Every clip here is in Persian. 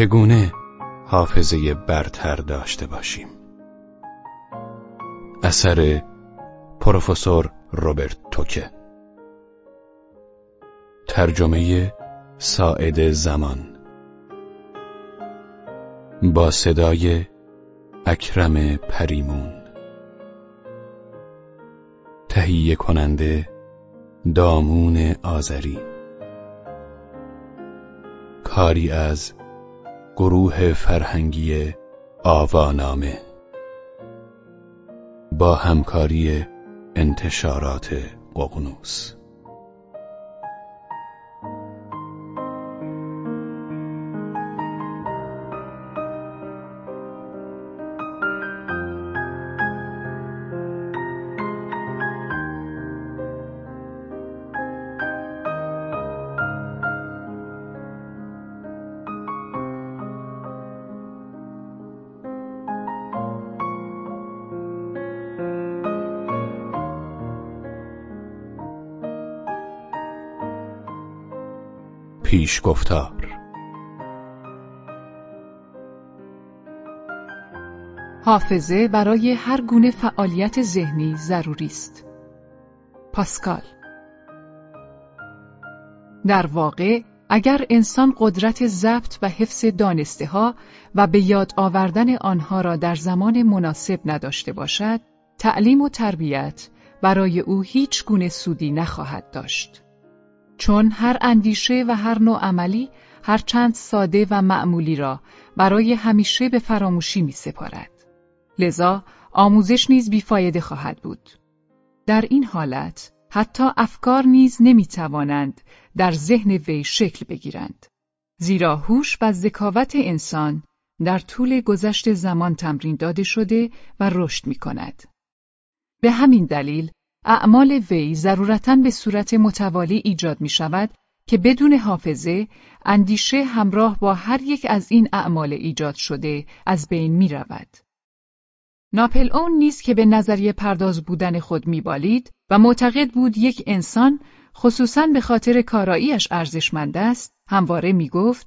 چگونه حافظه برتر داشته باشیم؟ اثر پروفسور روبرت توکه. ترجمه ساعد زمان. با صدای اکرم پریمون. تهیه کننده دامون آذری. کاری از گروه فرهنگی آوانامه با همکاری انتشارات ققنوس پیش گفتار حافظه برای هر گونه فعالیت ذهنی ضروری است. پاسکال در واقع اگر انسان قدرت ضبط و حفظ دانسته ها و به یاد آوردن آنها را در زمان مناسب نداشته باشد، تعلیم و تربیت برای او هیچ گونه سودی نخواهد داشت. چون هر اندیشه و هر نوع عملی هر چند ساده و معمولی را برای همیشه به فراموشی می سپارد. لذا آموزش نیز بیفایده خواهد بود. در این حالت حتی افکار نیز نمی توانند در ذهن وی شکل بگیرند. زیرا هوش و ذکاوت انسان در طول گذشت زمان تمرین داده شده و رشد می کند. به همین دلیل اعمال وی ضرورتا به صورت متوالی ایجاد می شود که بدون حافظه اندیشه همراه با هر یک از این اعمال ایجاد شده از بین می رود. ناپل اون نیست که به نظریه پرداز بودن خود میبالید و معتقد بود یک انسان خصوصا به خاطر کاراییش ارزشمند است همواره می‌گفت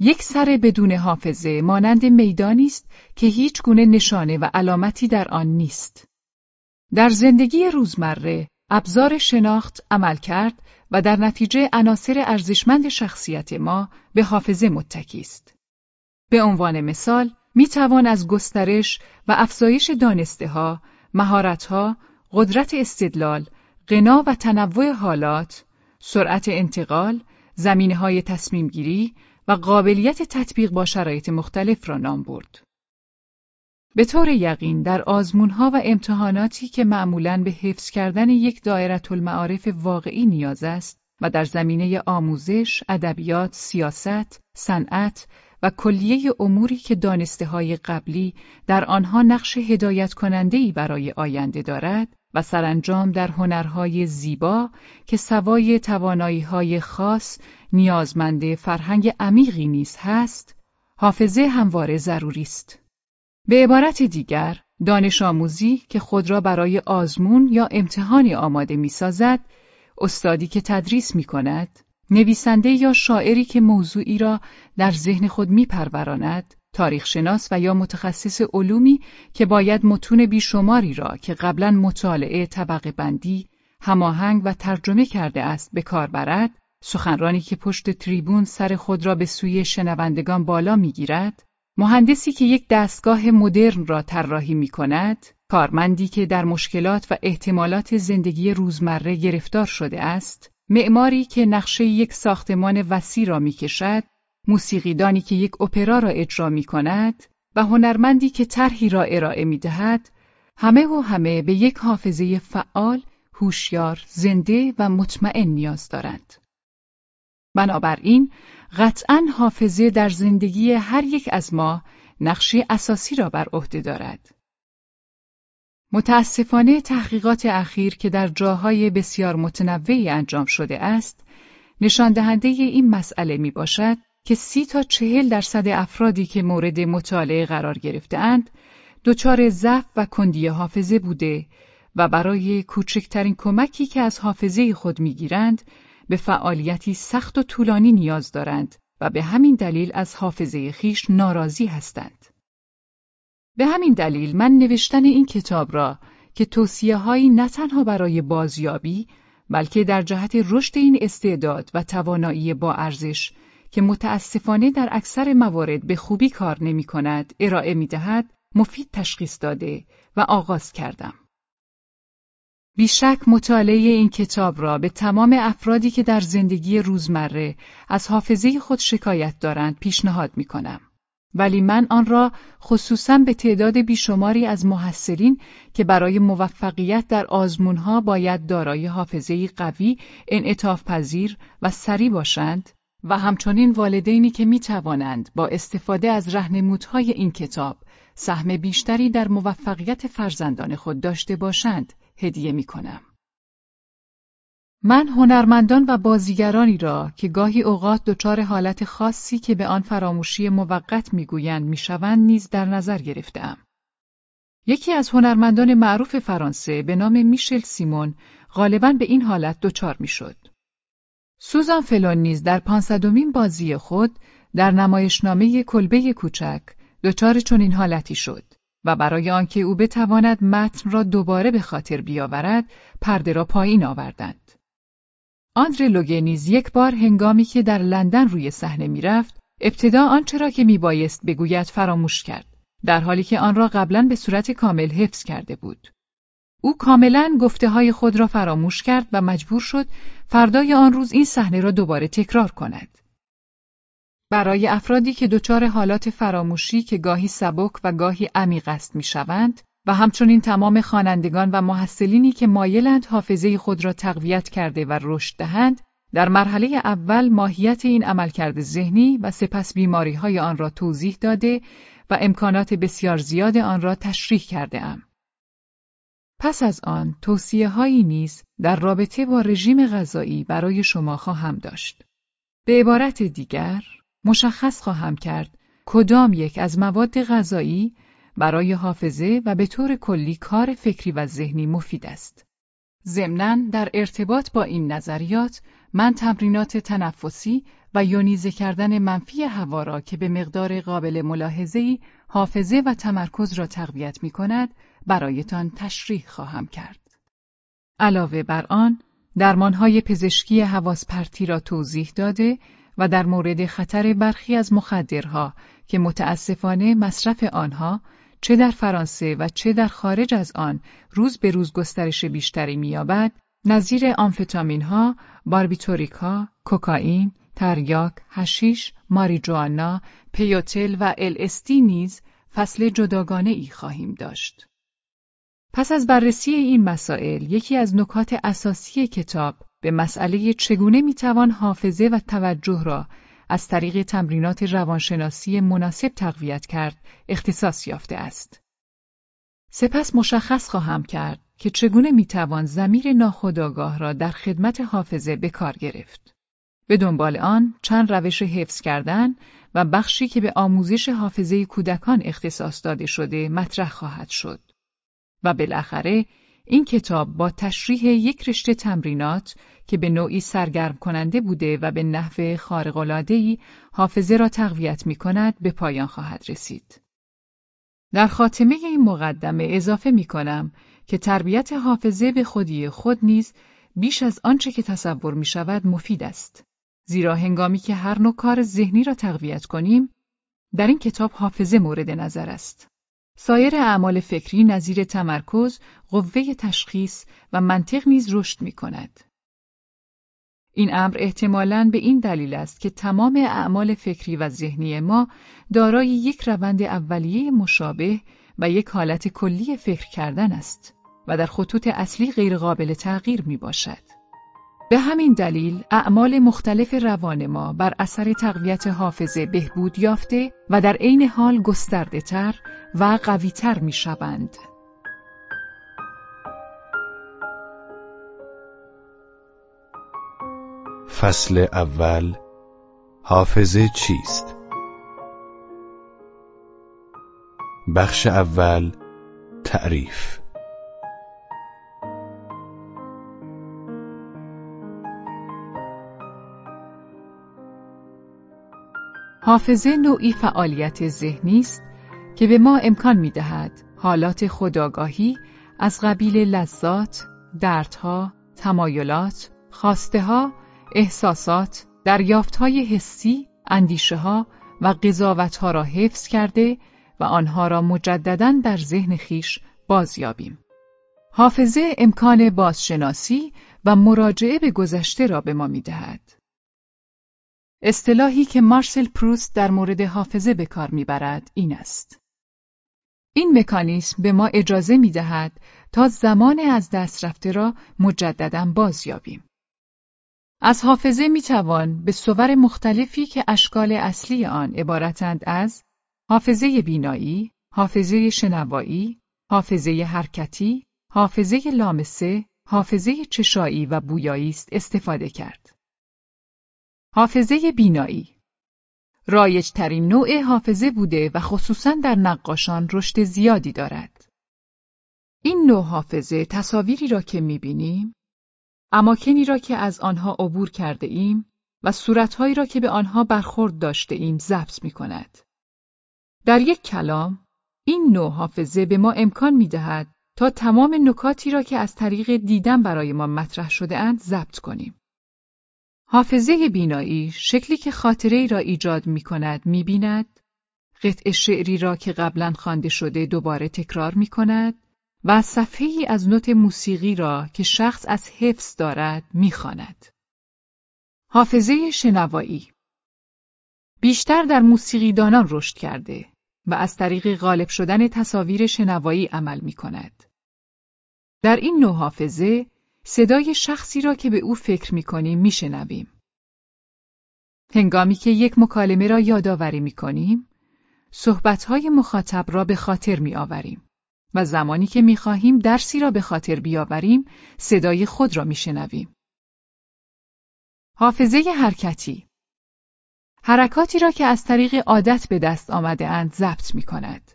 یک سر بدون حافظه مانند میدانی است که هیچ گونه نشانه و علامتی در آن نیست در زندگی روزمره ابزار شناخت عمل کرد و در نتیجه عناصر ارزشمند شخصیت ما به حافظه متکی است. به عنوان مثال می توان از گسترش و افزایش دانسته ها، مهارت ها، قدرت استدلال، غنا و تنوع حالات، سرعت انتقال، زمینه های تصمیم گیری و قابلیت تطبیق با شرایط مختلف را نام برد. به طور یقین در آزمونها و امتحاناتی که معمولاً به حفظ کردن یک دایره المعارف واقعی نیاز است و در زمینه آموزش، ادبیات، سیاست، صنعت و کلیه اموری که دانسته های قبلی در آنها نقش هدایت کننده برای آینده دارد و سرانجام در هنرهای زیبا که سوای توانایی های خاص نیازمند فرهنگ عمیقی نیز هست، حافظه همواره ضروری است. به عبارت دیگر، دانش آموزی که خود را برای آزمون یا امتحانی آماده می سازد، استادی که تدریس می کند، نویسنده یا شاعری که موضوعی را در ذهن خود می پروراند، تاریخ شناس و یا متخصص علومی که باید متون بیشماری را که قبلا مطالعه طبقه بندی، هماهنگ و ترجمه کرده است به کار برد، سخنرانی که پشت تریبون سر خود را به سوی شنوندگان بالا می‌گیرد، مهندسی که یک دستگاه مدرن را طراحی می کند، کارمندی که در مشکلات و احتمالات زندگی روزمره گرفتار شده است، معماری که نقشه یک ساختمان وسیع را می کشد، موسیقیدانی که یک اپرا را اجرا می کند و هنرمندی که طرحی را ارائه می دهد، همه و همه به یک حافظه فعال، هوشیار، زنده و مطمئن نیاز دارند. بنابراین قطعا حافظه در زندگی هر یک از ما نقشی اساسی را بر عهده دارد. متاسفانه تحقیقات اخیر که در جاهای بسیار متنوعی انجام شده است، نشان دهنده این مسئله می باشد که سی تا چهل درصد افرادی که مورد مطالعه قرار گرفتهاند، دچار ضعف و کندی حافظه بوده و برای کوچکترین کمکی که از حافظه خود می‌گیرند به فعالیتی سخت و طولانی نیاز دارند و به همین دلیل از حافظه خیش ناراضی هستند. به همین دلیل من نوشتن این کتاب را که توصیه هایی نه تنها برای بازیابی بلکه در جهت رشد این استعداد و توانایی با ارزش که متاسفانه در اکثر موارد به خوبی کار نمی کند ارائه می دهد مفید تشخیص داده و آغاز کردم. بیشک مطالعه این کتاب را به تمام افرادی که در زندگی روزمره از حافظه خود شکایت دارند پیشنهاد می کنم. ولی من آن را خصوصا به تعداد بیشماری از محصلین که برای موفقیت در آزمونها باید دارای حافظه قوی، انعطاف پذیر و سری باشند و همچنین والدینی که می توانند با استفاده از رهنمودهای این کتاب سهم بیشتری در موفقیت فرزندان خود داشته باشند هدیه می کنم. من هنرمندان و بازیگرانی را که گاهی اوقات دچار حالت خاصی که به آن فراموشی موقت می‌گویند می‌شوند نیز در نظر گرفتم. یکی از هنرمندان معروف فرانسه به نام میشل سیمون غالبا به این حالت دچار می‌شد. سوزان فلون نیز در پانصدمین بازی خود در نمایشنامه کلبه کوچک دچار چنین حالتی شد و برای آنکه او بتواند متن را دوباره به خاطر بیاورد پرده را پایین آوردند. آندره لوگنیز یک بار هنگامی که در لندن روی صحنه می‌رفت ابتدا آنچه را که میبایست بگوید فراموش کرد در حالی که آن را قبلا به صورت کامل حفظ کرده بود او کاملا گفته های خود را فراموش کرد و مجبور شد فردای آن روز این صحنه را دوباره تکرار کند برای افرادی که دچار حالات فراموشی که گاهی سبک و گاهی عمیق است می‌شوند و همچنین تمام خوانندگان و محصلینی که مایلند حافظه خود را تقویت کرده و رشد دهند در مرحله اول ماهیت این عملکرد ذهنی و سپس بیماری های آن را توضیح داده و امکانات بسیار زیاد آن را تشریح کرده ام. پس از آن توصیه هایی نیز در رابطه با رژیم غذایی برای شما خواهم داشت. به عبارت دیگر مشخص خواهم کرد کدام یک از مواد غذایی برای حافظه و به طور کلی کار فکری و ذهنی مفید است. ضمناً در ارتباط با این نظریات من تمرینات تنفسی و یونیزه کردن منفی هوا را که به مقدار قابل ملاحظه‌ای حافظه و تمرکز را تقویت می کند برایتان تشریح خواهم کرد. علاوه بر آن، درمانهای پزشکی حواس پرتی را توضیح داده و در مورد خطر برخی از مخدرها که متاسفانه مصرف آنها چه در فرانسه و چه در خارج از آن روز به روز گسترش بیشتری می‌یابد، نظیر آمفتامین ها، باربیتوریک ها، کوکائین، تریاک، هشیش، ماریجوانا، پیوتل و الاستی نیز فصل جداگانه ای خواهیم داشت. پس از بررسی این مسائل، یکی از نکات اساسی کتاب به مسئله چگونه می‌توان حافظه و توجه را از طریق تمرینات روانشناسی مناسب تقویت کرد اختصاص یافته است. سپس مشخص خواهم کرد که چگونه می‌توان زمیر ناخودآگاه را در خدمت حافظه به کار گرفت. به دنبال آن چند روش حفظ کردن و بخشی که به آموزش حافظه کودکان اختصاص داده شده مطرح خواهد شد. و بالاخره این کتاب با تشریح یک رشته تمرینات که به نوعی سرگرم کننده بوده و به نحو خارق‌العاده‌ای حافظه را تقویت می کند به پایان خواهد رسید. در خاتمه این مقدمه اضافه می کنم که تربیت حافظه به خودی خود نیز بیش از آنچه که تصور می شود مفید است. زیرا هنگامی که هر نوع کار ذهنی را تقویت کنیم، در این کتاب حافظه مورد نظر است. سایر اعمال فکری نظیر تمرکز، قوه تشخیص و منطق نیز رشد می کند. این امر احتمالاً به این دلیل است که تمام اعمال فکری و ذهنی ما دارای یک روند اولیه مشابه و یک حالت کلی فکر کردن است و در خطوط اصلی غیرقابل تغییر می باشد. به همین دلیل اعمال مختلف روان ما بر اثر تقویت حافظه بهبود یافته و در عین حال گسترده تر و قویتر می شوند. فصل اول حافظه چیست؟ بخش اول تعریف حافظه نوعی فعالیت ذهنی است که به ما امکان می دهد حالات خداگاهی از قبیل لذات، دردها، تمایلات، خواسته ها، احساسات، دریافت های حسی، اندیشه ها و قضاوت ها را حفظ کرده و آنها را مجددا در ذهن خیش بازیابیم. حافظه امکان بازشناسی و مراجعه به گذشته را به ما می دهد. اصطلاحی که مارسل پروست در مورد حافظه به کار می‌برد این است. این مکانیسم به ما اجازه می دهد تا زمان از دست رفته را مجددا بازیابیم. از حافظه می توان به صور مختلفی که اشکال اصلی آن عبارتند از حافظه بینایی، حافظه شنوایی، حافظه حرکتی، حافظه لامسه، حافظه چشایی و بویایی است استفاده کرد. حافظه بینایی رایج ترین نوع حافظه بوده و خصوصا در نقاشان رشد زیادی دارد. این نوع حافظه تصاویری را که می‌بینیم، اماکنی را که از آنها عبور کرده ایم و صورتهایی را که به آنها برخورد داشته ایم ضبط می کند. در یک کلام، این نوع حافظه به ما امکان می دهد تا تمام نکاتی را که از طریق دیدن برای ما مطرح شده اند ضبط کنیم. حافظه بینایی شکلی که خاطره ای را ایجاد می کند می بیند، قطع شعری را که قبلا خوانده شده دوباره تکرار می کند و صفحه ای از نوت موسیقی را که شخص از حفظ دارد می خاند. حافظه شنوایی بیشتر در موسیقیدانان رشد کرده و از طریق غالب شدن تصاویر شنوایی عمل می کند. در این نوع حافظه صدای شخصی را که به او فکر می کنیم می. هنگامی که یک مکالمه را یادآوری می کنیم، صحبتهای مخاطب را به خاطر می آوریم و زمانی که می خواهیم درسی را به خاطر بیاوریم، صدای خود را می شنویم. حافظه حرکتی حرکاتی را که از طریق عادت به دست آمده اند ضبط می کند.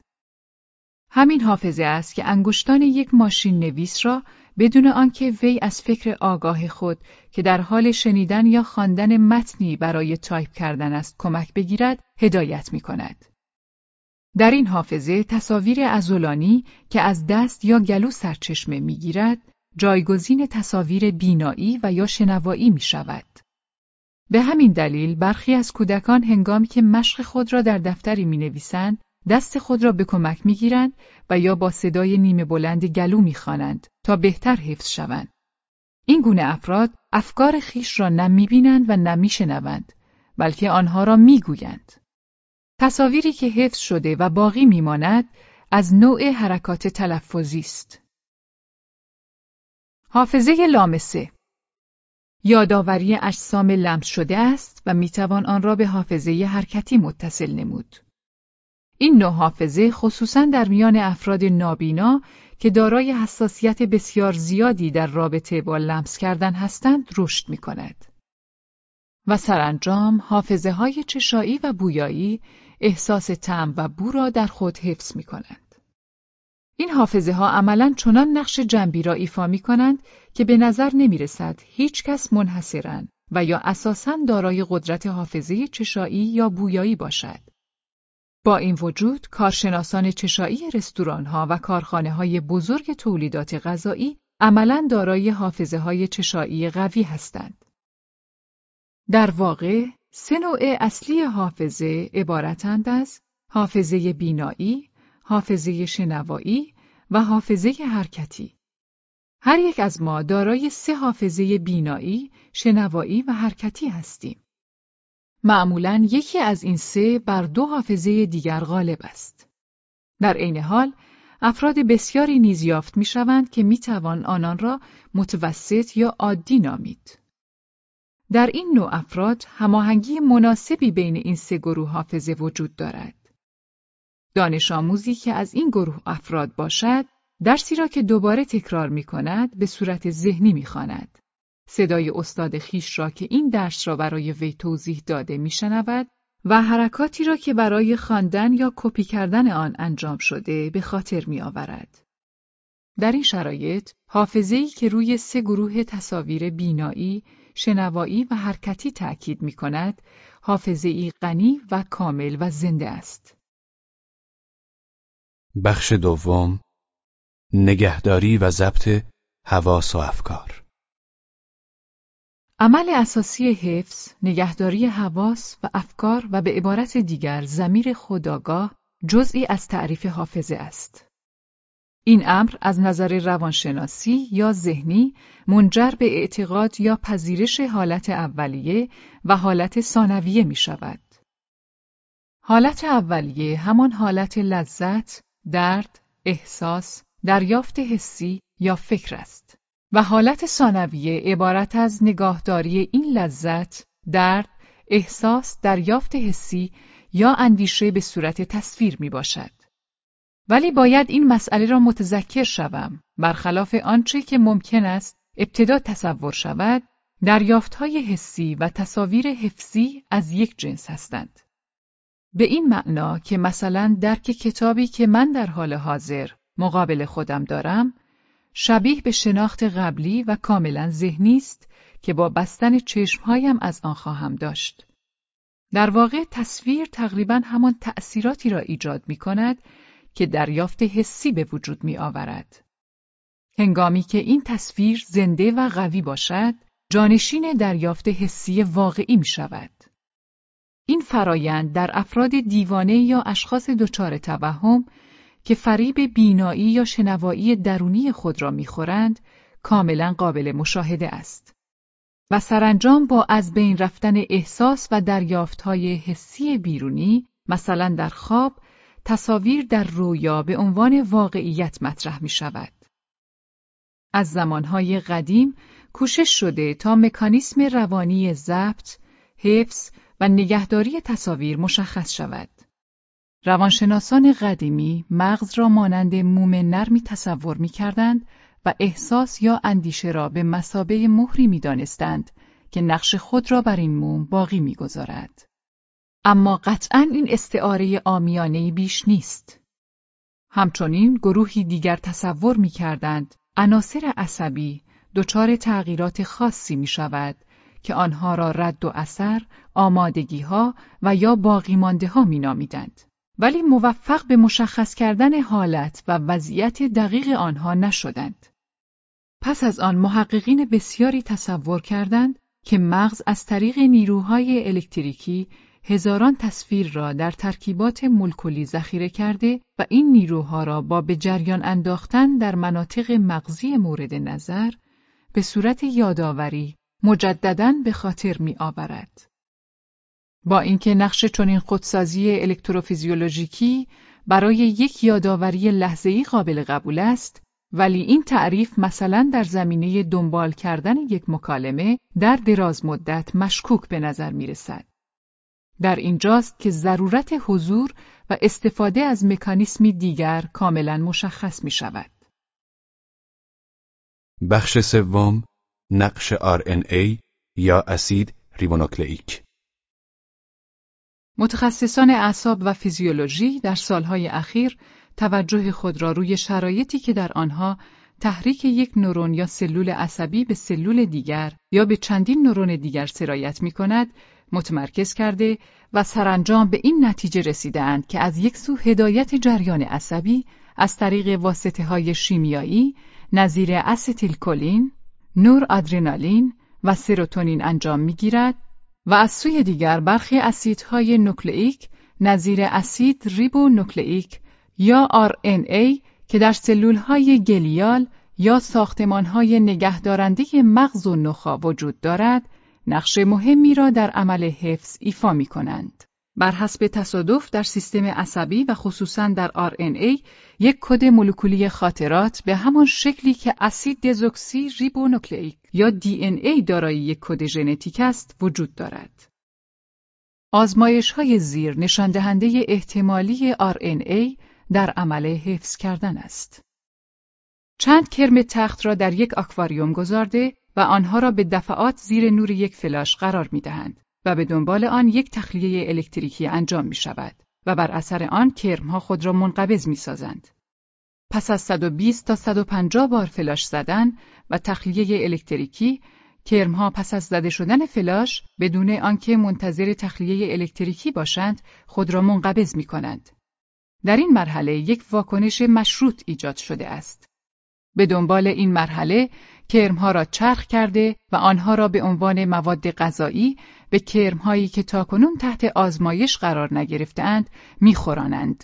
همین حافظه است که انگشتان یک ماشین نویس را بدون آنکه وی از فکر آگاه خود که در حال شنیدن یا خواندن متنی برای تایپ کردن است کمک بگیرد هدایت می کند. در این حافظه تصاویر ازولانی که از دست یا گلو سرچشمه می گیرد جایگزین تصاویر بینایی و یا شنوایی می شود. به همین دلیل برخی از کودکان هنگامی که مشق خود را در دفتری می نویسند دست خود را به کمک می گیرند و یا با صدای نیمه بلند گلو می خوانند تا بهتر حفظ شوند. این گونه افراد افکار خیش را نه می بینند و نه می شنوند بلکه آنها را می گویند. تصاویری که حفظ شده و باقی می ماند از نوع حرکات تلفظی است. حافظه لامسه یادآوری اجسام لمس شده است و می توان آن را به حافظه حرکتی متصل نمود. این نوع حافظه خصوصا در میان افراد نابینا که دارای حساسیت بسیار زیادی در رابطه با لمس کردن هستند رشد می کند. و سرانجام حافظه های چشایی و بویایی احساس تعم و بو را در خود حفظ می کنند. این حافظه ها عملا چنان نقش جنبی را ایفا می کنند که به نظر نمی رسد هیچ کس منحصرن و یا اساساً دارای قدرت حافظه چشایی یا بویایی باشد. با این وجود کارشناسان چشایی رستورانها و کارخانه های بزرگ تولیدات غذایی عملا دارای حافظه های چشایی قوی هستند. در واقع سه نوع اصلی حافظه عبارتند از حافظه بینایی، حافظه شنوایی و حافظه حرکتی. هر یک از ما دارای سه حافظه بینایی، شنوایی و حرکتی هستیم. معمولا یکی از این سه بر دو حافظه دیگر غالب است. در عین حال افراد بسیاری نیز یافت می‌شوند که می‌توان آنان را متوسط یا عادی نامید. در این نوع افراد هماهنگی مناسبی بین این سه گروه حافظه وجود دارد. دانش آموزی که از این گروه افراد باشد، درسی را که دوباره تکرار می کند به صورت ذهنی می خاند. صدای استاد خیش را که این درس را برای وی توضیح داده میشنود و حرکاتی را که برای خواندن یا کپی کردن آن انجام شده به خاطر می آورد. در این شرایط حافظه‌ای که روی سه گروه تصاویر بینایی، شنوایی و حرکتی تأکید می کند، حافظه ای غنی و کامل و زنده است. بخش دوم نگهداری و ضبط حواس و افکار عمل اساسی حفظ، نگهداری حواس و افکار و به عبارت دیگر زمیر خداگاه جزئی از تعریف حافظه است. این امر از نظر روانشناسی یا ذهنی منجر به اعتقاد یا پذیرش حالت اولیه و حالت ثانویه می شود. حالت اولیه همان حالت لذت، درد، احساس، دریافت حسی یا فکر است و حالت ثانویه عبارت از نگاهداری این لذت، درد، احساس، دریافت حسی یا اندیشه به صورت تصویر می باشد. ولی باید این مسئله را متذکر شوم برخلاف آنچه که ممکن است ابتدا تصور شود دریافتهای حسی و تصاویر حفظی از یک جنس هستند به این معنا که مثلا درک کتابی که من در حال حاضر مقابل خودم دارم شبیه به شناخت قبلی و کاملا ذهنی است که با بستن چشمهایم از آن خواهم داشت. در واقع تصویر تقریبا همان تأثیراتی را ایجاد می کند که دریافت حسی به وجود می آورد. هنگامی که این تصویر زنده و قوی باشد، جانشین دریافت حسی واقعی می شود. این فرایند در افراد دیوانه یا اشخاص دچار توهم که فریب بینایی یا شنوایی درونی خود را می‌خورند کاملا قابل مشاهده است و سرانجام با از بین رفتن احساس و دریافتهای حسی بیرونی مثلا در خواب تصاویر در رویا به عنوان واقعیت مطرح می شود. از زمانهای قدیم کوشش شده تا مکانیسم روانی ضبط، حفظ و نگهداری تصاویر مشخص شود. روانشناسان قدیمی مغز را مانند موم نرمی تصور می کردند و احساس یا اندیشه را به مسابه مهری می دانستند که نقش خود را بر این موم باقی می گذارد. اما قطعا این استعاره آمیانه بیش نیست. همچنین گروهی دیگر تصور می کردند عناصر عصبی دچار تغییرات خاصی می شود که آنها را رد و اثر، آمادگی ها و یا باقی مانده می نامیدند. ولی موفق به مشخص کردن حالت و وضعیت دقیق آنها نشدند. پس از آن محققین بسیاری تصور کردند که مغز از طریق نیروهای الکتریکی هزاران تصویر را در ترکیبات مولکولی ذخیره کرده و این نیروها را با به جریان انداختن در مناطق مغزی مورد نظر به صورت یادآوری مجددا به خاطر می آورد. با اینکه نقش چنین خودسازی الکتروفیزیولوژیکی برای یک یادآوری لحظه‌ای قابل قبول است، ولی این تعریف مثلا در زمینه دنبال کردن یک مکالمه در دراز مدت مشکوک به نظر می رسد. در اینجاست که ضرورت حضور و استفاده از مکانیسمی دیگر کاملا مشخص می شود. بخش سوم نقش RNA یا اسید ریبونوکلئیک متخصصان اعصاب و فیزیولوژی در سالهای اخیر توجه خود را روی شرایطی که در آنها تحریک یک نورون یا سلول عصبی به سلول دیگر یا به چندین نورون دیگر سرایت می کند متمرکز کرده و سرانجام به این نتیجه رسیدند که از یک سو هدایت جریان عصبی از طریق واسطه های شیمیایی نظیر استیل کلین، نور آدرنالین و سروتونین انجام می‌گیرد. و از سوی دیگر برخی اسیدهای نوکلئیک نظیر اسید ریبو نوکلئیک یا RNA که در سلولهای گلیال یا ساختمانهای نگهدارنده مغز و نخا وجود دارد نقش مهمی را در عمل حفظ ایفا می کنند. بر حسب تصادف در سیستم عصبی و خصوصا در RNA یک کد مولکولی خاطرات به همان شکلی که اسید دزوکسی ریبونوکلئیک یا DNA دارای یک کد ژنتیک است وجود دارد. آزمایش های زیر نشان دهنده احتمالی RNA در عمل حفظ کردن است. چند کرم تخت را در یک آکواریوم گذارده و آنها را به دفعات زیر نور یک فلاش قرار می دهند و به دنبال آن یک تخلیه الکتریکی انجام می شود و بر اثر آن کرمها خود را منقبض می سازند. پس از 120 تا 150 بار فلاش زدن و تخلیه الکتریکی کرمها پس از زده شدن فلاش بدون آنکه منتظر تخلیه الکتریکی باشند خود را منقبض می کنند. در این مرحله یک واکنش مشروط ایجاد شده است. به دنبال این مرحله کرمها را چرخ کرده و آنها را به عنوان مواد غذایی به کرمهایی که تاکنون تحت آزمایش قرار نگرفتهاند میخورانند.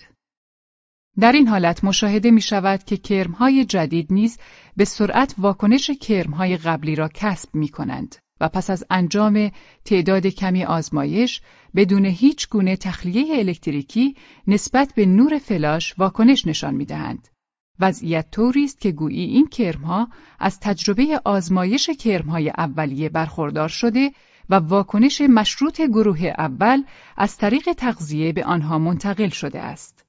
در این حالت مشاهده می شود که کرمهای جدید نیز به سرعت واکنش کرمهای قبلی را کسب می کنند و پس از انجام تعداد کمی آزمایش بدون هیچ گونه تخلیه الکتریکی نسبت به نور فلاش واکنش نشان می دهند. وضعیت طوری است که گویی این کرمها از تجربه آزمایش کرمهای اولیه برخوردار شده و واکنش مشروط گروه اول از طریق تغذیه به آنها منتقل شده است.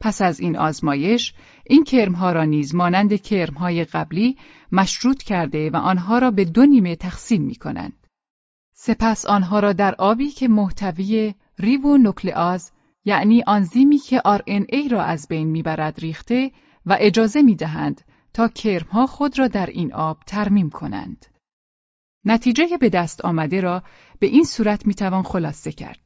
پس از این آزمایش، این کرمها را نیز مانند کرمهای قبلی مشروط کرده و آنها را به دو نیمه تقسیم می کنند. سپس آنها را در آبی که محتوی ریبو نوکلئاز یعنی آنزیمی که RNA را از بین می‌برد ریخته و اجازه می‌دهند تا کرمها خود را در این آب ترمیم کنند. نتیجه به دست آمده را به این صورت می‌توان خلاصه کرد.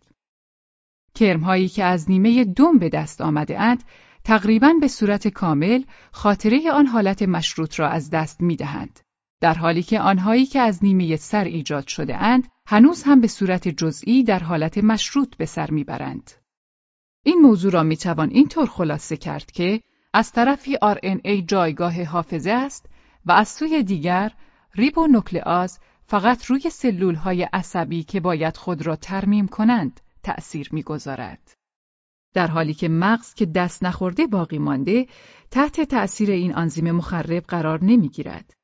کرمهایی که از نیمه دوم به دست آمده اند تقریبا به صورت کامل خاطره آن حالت مشروط را از دست می‌دهند. در حالی که آنهایی که از نیمه سر ایجاد شده اند هنوز هم به صورت جزئی در حالت مشروط به سر می‌برند. این موضوع را می‌توان اینطور خلاصه کرد که از طرفی RNA جایگاه حافظه است و از سوی دیگر ریبونوکلئاز فقط روی سلول های عصبی که باید خود را ترمیم کنند تأثیر می‌گذارد. در حالی که مغز که دست نخورده باقی مانده تحت تأثیر این آنزیم مخرب قرار نمی‌گیرد.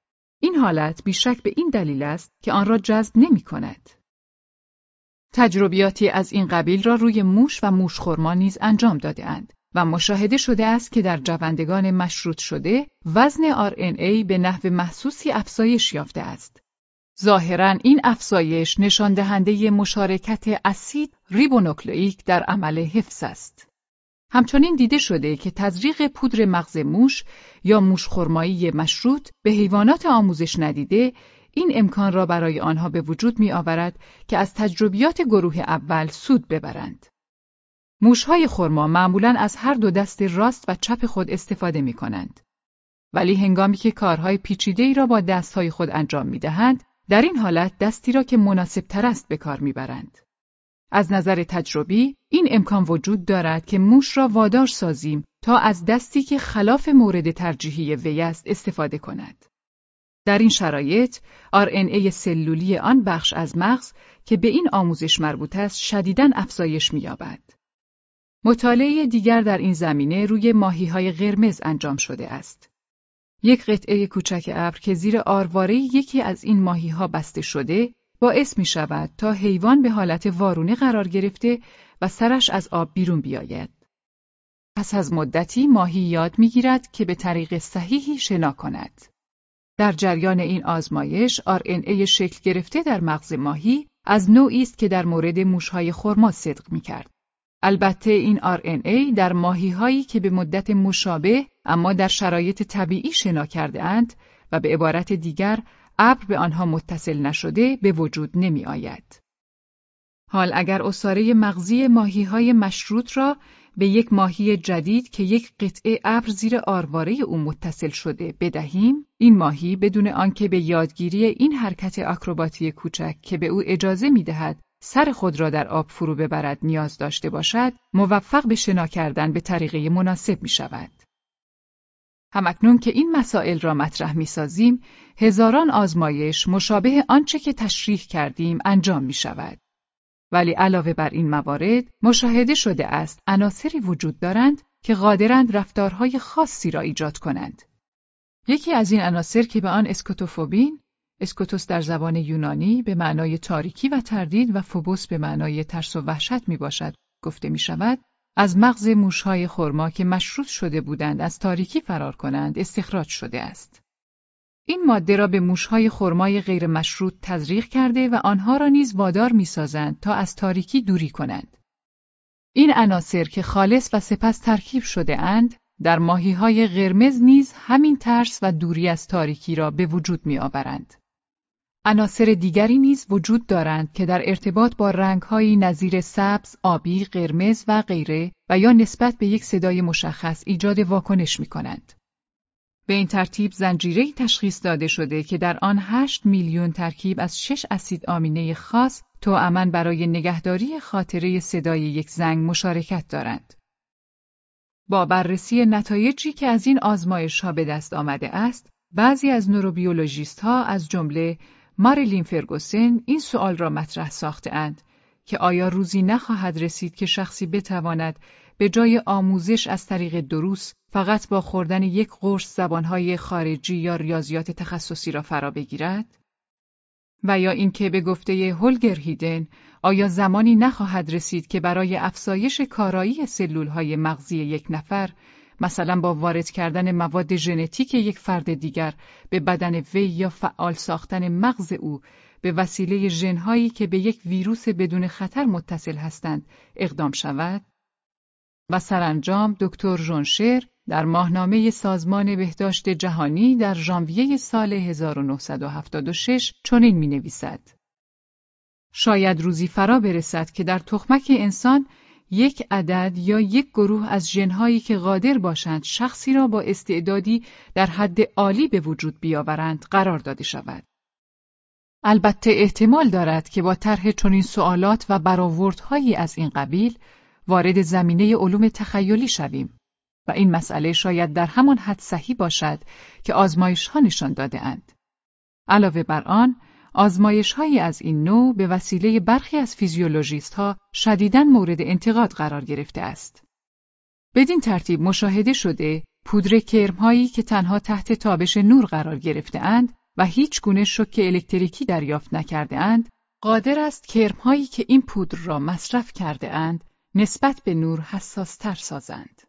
این حالت بیشک به این دلیل است که آن را جذب نمی کند. تجربیاتی از این قبیل را روی موش و موشخورما نیز انجام داده و مشاهده شده است که در جوندگان مشروط شده وزن RNA به نحو محسوسی افزایش یافته است. ظاهرا این افزایش نشان دهنده مشارکت اسید ریبونوکلئیک در عمل حفظ است. همچنین دیده شده که تزریق پودر مغز موش یا موشخرمایی مشروط به حیوانات آموزش ندیده این امکان را برای آنها به وجود می آورد که از تجربیات گروه اول سود ببرند. موشهای خرما معمولا از هر دو دست راست و چپ خود استفاده می کنند. ولی هنگامی که کارهای پیچیده ای را با دستهای خود انجام می دهند، در این حالت دستی را که مناسب تر است به کار می برند. از نظر تجربی این امکان وجود دارد که موش را وادار سازیم تا از دستی که خلاف مورد ترجیحی وی است استفاده کند. در این شرایط RNA سلولی آن بخش از مغز که به این آموزش مربوط است شدیداً افزایش می‌یابد. مطالعه دیگر در این زمینه روی ماهی‌های قرمز انجام شده است. یک قطعه کوچک ابر که زیر آرواره یکی از این ماهی‌ها بسته شده باعث می شود تا حیوان به حالت وارونه قرار گرفته و سرش از آب بیرون بیاید. پس از مدتی ماهی یاد می‌گیرد که به طریق صحیحی شنا کند. در جریان این آزمایش RNA شکل گرفته در مغز ماهی از نوعی است که در مورد موشهای خرما صدق می‌کرد. البته این RNA در ماهی هایی که به مدت مشابه اما در شرایط طبیعی شنا کرده اند و به عبارت دیگر ابر به آنها متصل نشده به وجود نمی آید. حال اگر اصاره مغزی ماهی های مشروط را به یک ماهی جدید که یک قطعه ابر زیر آرواره او متصل شده بدهیم این ماهی بدون آنکه به یادگیری این حرکت آکروباتی کوچک که به او اجازه می‌دهد سر خود را در آب فرو ببرد نیاز داشته باشد موفق به شنا کردن به طریقه مناسب می شود. همکنون که این مسائل را مطرح می سازیم، هزاران آزمایش مشابه آنچه که تشریح کردیم انجام می شود. ولی علاوه بر این موارد مشاهده شده است عناصری وجود دارند که قادرند رفتارهای خاصی را ایجاد کنند. یکی از این عناصر که به آن اسکوتوفوبین، اسکوتوس در زبان یونانی به معنای تاریکی و تردید و فوبوس به معنای ترس و وحشت می باشد گفته می شود، از مغز موشهای خرما که مشروط شده بودند از تاریکی فرار کنند استخراج شده است. این ماده را به موشهای خرمای غیر مشروط تزریق کرده و آنها را نیز وادار می‌سازند تا از تاریکی دوری کنند. این عناصر که خالص و سپس ترکیب شده اند، در ماهی های قرمز نیز همین ترس و دوری از تاریکی را به وجود می آورند. عناصر دیگری نیز وجود دارند که در ارتباط با رنگهایی نظیر سبز، آبی، قرمز و غیره و یا نسبت به یک صدای مشخص ایجاد واکنش می کنند. به این ترتیب زنجیره‌ای تشخیص داده شده که در آن 8 میلیون ترکیب از 6 اسید آمینه خاص تواما برای نگهداری خاطره صدای یک زنگ مشارکت دارند. با بررسی نتایجی که از این آزمایش ها به دست آمده است، بعضی از نوروبیولوژیست ها از جمله ماریلین فرگوسن این سوال را مطرح ساخته که آیا روزی نخواهد رسید که شخصی بتواند به جای آموزش از طریق دروس فقط با خوردن یک قرص زبانهای خارجی یا ریاضیات تخصصی را فرا بگیرد؟ و یا اینکه به گفته هولگر هیدن آیا زمانی نخواهد رسید که برای افزایش کارایی سلولهای مغزی یک نفر مثلا با وارد کردن مواد ژنتیک یک فرد دیگر به بدن وی یا فعال ساختن مغز او به وسیله ژنهایی که به یک ویروس بدون خطر متصل هستند اقدام شود و سرانجام دکتر ژونشر در ماهنامه سازمان بهداشت جهانی در ژانویه سال 1976 چنین می نویسد. شاید روزی فرا برسد که در تخمک انسان یک عدد یا یک گروه از ژنهایی که قادر باشند شخصی را با استعدادی در حد عالی به وجود بیاورند قرار داده شود. البته احتمال دارد که با طرح چنین سوالات و برآوردهایی از این قبیل وارد زمینه علوم تخیلی شویم و این مسئله شاید در همان حد صحیح باشد که آزمایش ها نشان داده اند. علاوه بر آن، آزمایش هایی از این نوع به وسیله برخی از فیزیولوژیست ها شدیداً مورد انتقاد قرار گرفته است. بدین ترتیب مشاهده شده پودر کرم هایی که تنها تحت تابش نور قرار گرفته اند و هیچ گونه شوک الکتریکی دریافت نکرده اند، قادر است کرم هایی که این پودر را مصرف کرده اند نسبت به نور حساس تر سازند.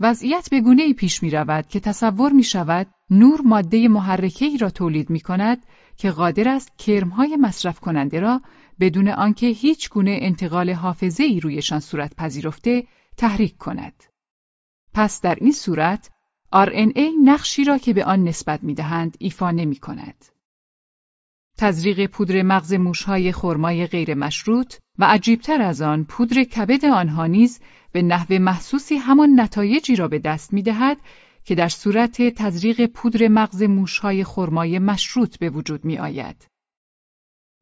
وضعیت به گونه ای پیش می رود که تصور می شود نور ماده محرکه ای را تولید می کند که قادر است کرمهای مصرف کننده را بدون آنکه هیچ گونه انتقال حافظه ای رویشان صورت پذیرفته تحریک کند. پس در این صورت RNA نقشی را که به آن نسبت می دهند ایفا نمی کند. تزریق پودر مغز موشهای خرمای غیر مشروط و عجیبتر از آن پودر کبد آنها نیز به نحو محسوسی همان نتایجی را به دست می دهد که در صورت تزریق پودر مغز موشهای خرمای مشروط به وجود می آید.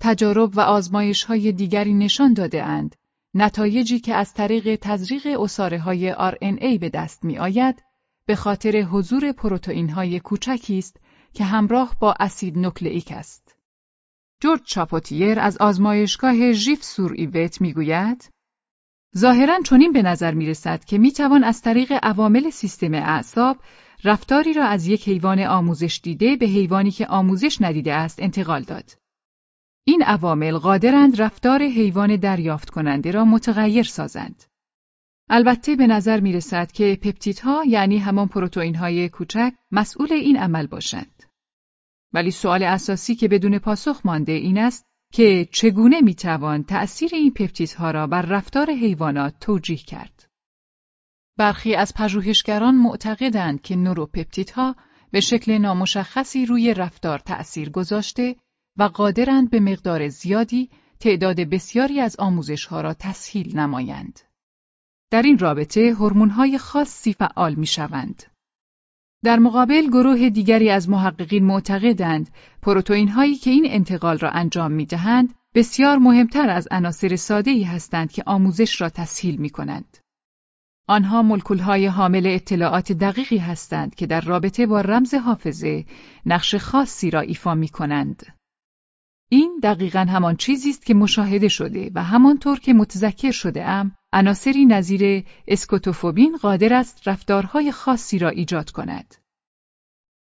تجارب و آزمایش های دیگری نشان داده اند نتایجی که از طریق تزریق اصاره های RNA به دست می آید به خاطر حضور پروتئین های کوچکی است که همراه با اسید نوکلئیک است. جورج چاپوتیر از آزمایشگاه ژیف سور ایوت می‌گوید ظاهرا چنین به نظر می رسد که می توان از طریق عوامل سیستم اعصاب رفتاری را از یک حیوان آموزش دیده به حیوانی که آموزش ندیده است انتقال داد. این عوامل قادرند رفتار حیوان دریافت کننده را متغیر سازند. البته به نظر می رسد که پپتیدها یعنی همان پروتئین های کوچک مسئول این عمل باشند. ولی سوال اساسی که بدون پاسخ مانده این است که چگونه می‌توان تأثیر این پپتیدها را بر رفتار حیوانات توجیه کرد. برخی از پژوهشگران معتقدند که نوروپپتیدها به شکل نامشخصی روی رفتار تأثیر گذاشته و قادرند به مقدار زیادی تعداد بسیاری از آموزشها را تسهیل نمایند. در این رابطه هورمون‌های خاصی فعال می‌شوند. در مقابل گروه دیگری از محققین معتقدند پروتئین هایی که این انتقال را انجام می دهند بسیار مهمتر از عناصر ساده ای هستند که آموزش را تسهیل می کنند. آنها ملکول های حامل اطلاعات دقیقی هستند که در رابطه با رمز حافظه نقش خاصی را ایفا می کنند. این دقیقا همان چیزی است که مشاهده شده و همانطور که متذکر شده ام عناصری نظیر اسکوتوفوبین قادر است رفتارهای خاصی را ایجاد کند.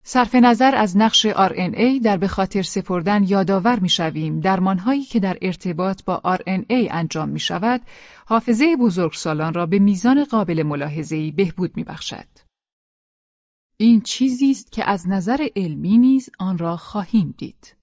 صرف نظر از نقش RNA در به خاطر سپردن یادآور می‌شویم درمانهایی که در ارتباط با RNA انجام می شود حافظه بزرگسالان را به میزان قابل ملاحظه‌ای بهبود میبخشد. این چیزی است که از نظر علمی نیز آن را خواهیم دید.